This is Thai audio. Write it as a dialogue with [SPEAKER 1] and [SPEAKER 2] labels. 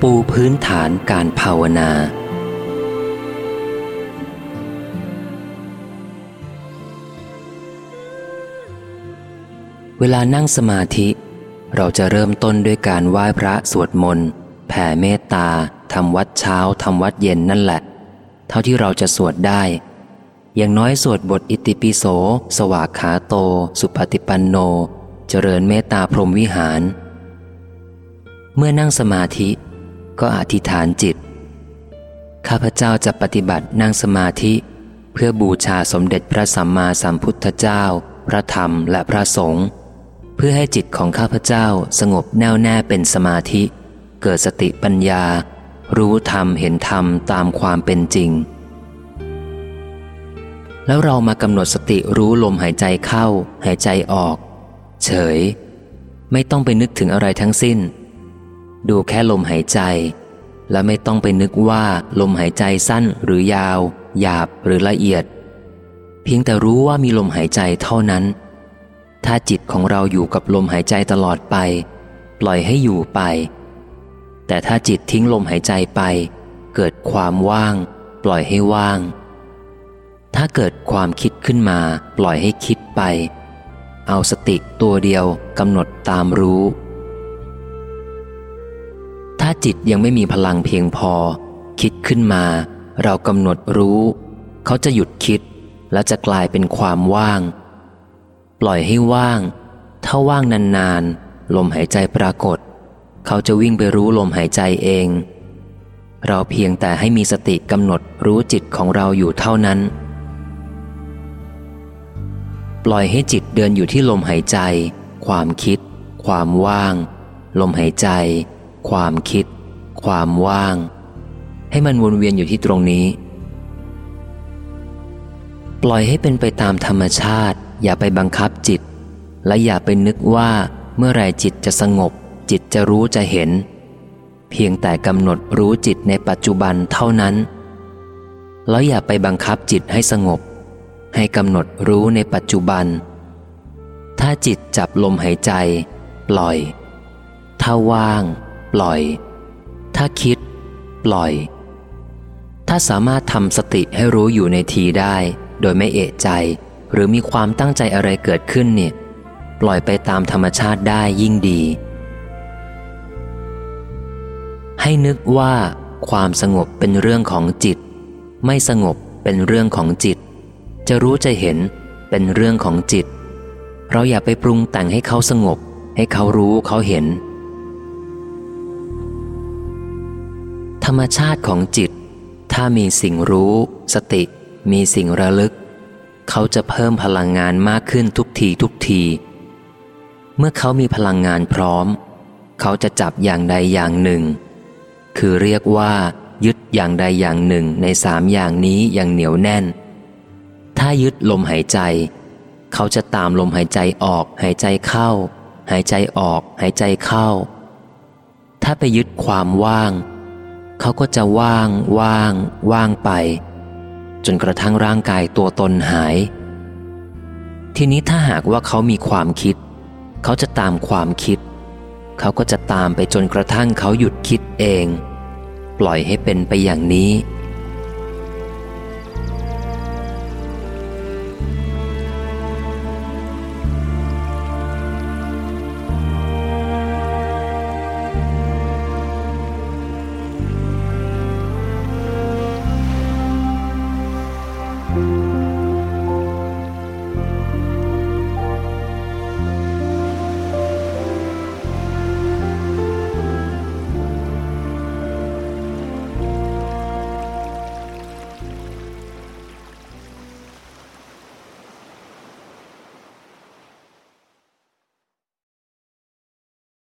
[SPEAKER 1] ปูพื้นฐานการภาวนา เวลานั่งสมาธิ เราจะเริ่มต้นด้วยการไหว้พระสวดมนต์แผ่เมตตาทำวัดเช้าทำวัดเย็นนั่นแหละ เท่าที่เราจะสวดได้ อย่างน้อยสวดบทอิติปิโส สวากขาโต สุปฏิปันโน เจริญเมตตาพรหมวิหาร เมื่อนั่งสมาธิ ก็อธิษฐานจิต ข้าพเจ้าจะปฏิบัตินั่งสมาธิ เพื่อบูชาสมเด็จพระสัมมาสัมพุทธเจ้า พระธรรมและพระสงฆ์เพื่อให้จิตของข้าพเจ้าสงบแน่วแน่เป็นสมาธิ เกิดสติปัญญา รู้ธรรมเห็นธรรมตามความเป็นจริง แล้วเรามากำหนดสติรู้ลมหายใจเข้า หายใจออก เฉย ไม่ต้องไปนึกถึงอะไรทั้งสิ้น ดูแค่ลมหายใจ และไม่ต้องไปนึกว่าลมหายใจสั้นหรือยาว หยาบหรือละเอียด เพียงแต่รู้ว่ามีลมหายใจเท่านั้น ถ้าจิตของเราอยู่กับลมหายใจตลอดไป ปล่อยให้อยู่ไป แต่ถ้าจิตทิ้งลมหายใจไป เกิดความว่าง ปล่อยให้ว่าง ถ้าเกิดความคิดขึ้นมา ปล่อยให้คิดไป เอาสติตัวเดียวกำหนดตามรู้ จิตยังไม่มีพลังเพียงพอ คิดขึ้นมา เรากำหนดรู้ เขาจะหยุดคิด และจะกลายเป็นความว่าง ปล่อยให้ว่าง ถ้าว่างนานๆ ลมหายใจปรากฏ เขาจะวิ่งไปรู้ลมหายใจเอง เราเพียงแต่ให้มีสติกำหนดรู้จิตของเราอยู่เท่านั้น ปล่อยให้จิตเดินอยู่ที่ลมหายใจ ความคิด ความว่าง ลมหายใจ ความคิด ความว่าง ให้มันวนเวียนอยู่ที่ตรงนี้ ปล่อยให้เป็นไปตามธรรมชาติ อย่าไปบังคับจิต และอย่าไปนึกว่าเมื่อไรจิตจะสงบ จิตจะรู้จะเห็น เพียงแต่กำหนดรู้จิตในปัจจุบันเท่านั้น แล้วอย่าไปบังคับจิตให้สงบ ให้กำหนดรู้ในปัจจุบัน ถ้าจิตจับลมหายใจ ปล่อย ถ้าว่าง ปล่อย ถ้าคิด ปล่อย ถ้าสามารถทำสติให้รู้อยู่ในทีได้ โดยไม่เอะใจ หรือมีความตั้งใจอะไรเกิดขึ้นเนี่ยปล่อยไปตามธรรมชาติได้ยิ่งดี ให้นึกว่าความสงบเป็นเรื่องของจิต ไม่สงบเป็นเรื่องของจิต จะรู้จะเห็นเป็นเรื่องของจิต เราอย่าไปปรุงแต่งให้เขาสงบ ให้เขารู้เขาเห็น รรมชาติของจิต ถ้ามีสิ่งรู้ สติ มีสิ่งระลึก เขาจะเพิ่มพลังงานมากขึ้นทุกทีทุกที เมื่อเขามีพลังงานพร้อม เขาจะจับอย่างใดอย่างหนึ่ง คือเรียกว่า ยึดอย่างใดอย่างหนึ่งในสามอย่างนี้อย่างเหนียวแน่น ถ้ายึดลมหายใจ เขาจะตามลมหายใจออก หายใจเข้า หายใจออก หายใจเข้า ถ้าไปยึดความว่าง เขาก็จะว่างว่าง ว่างไป จนกระทั่งร่างกายตัวตนหาย ทีนี้ถ้าหากว่าเขามีความคิด เขาจะตามความคิด เขาก็จะตามไปจนกระทั่งเขาหยุดคิดเอง ปล่อยให้เป็นไปอย่างนี้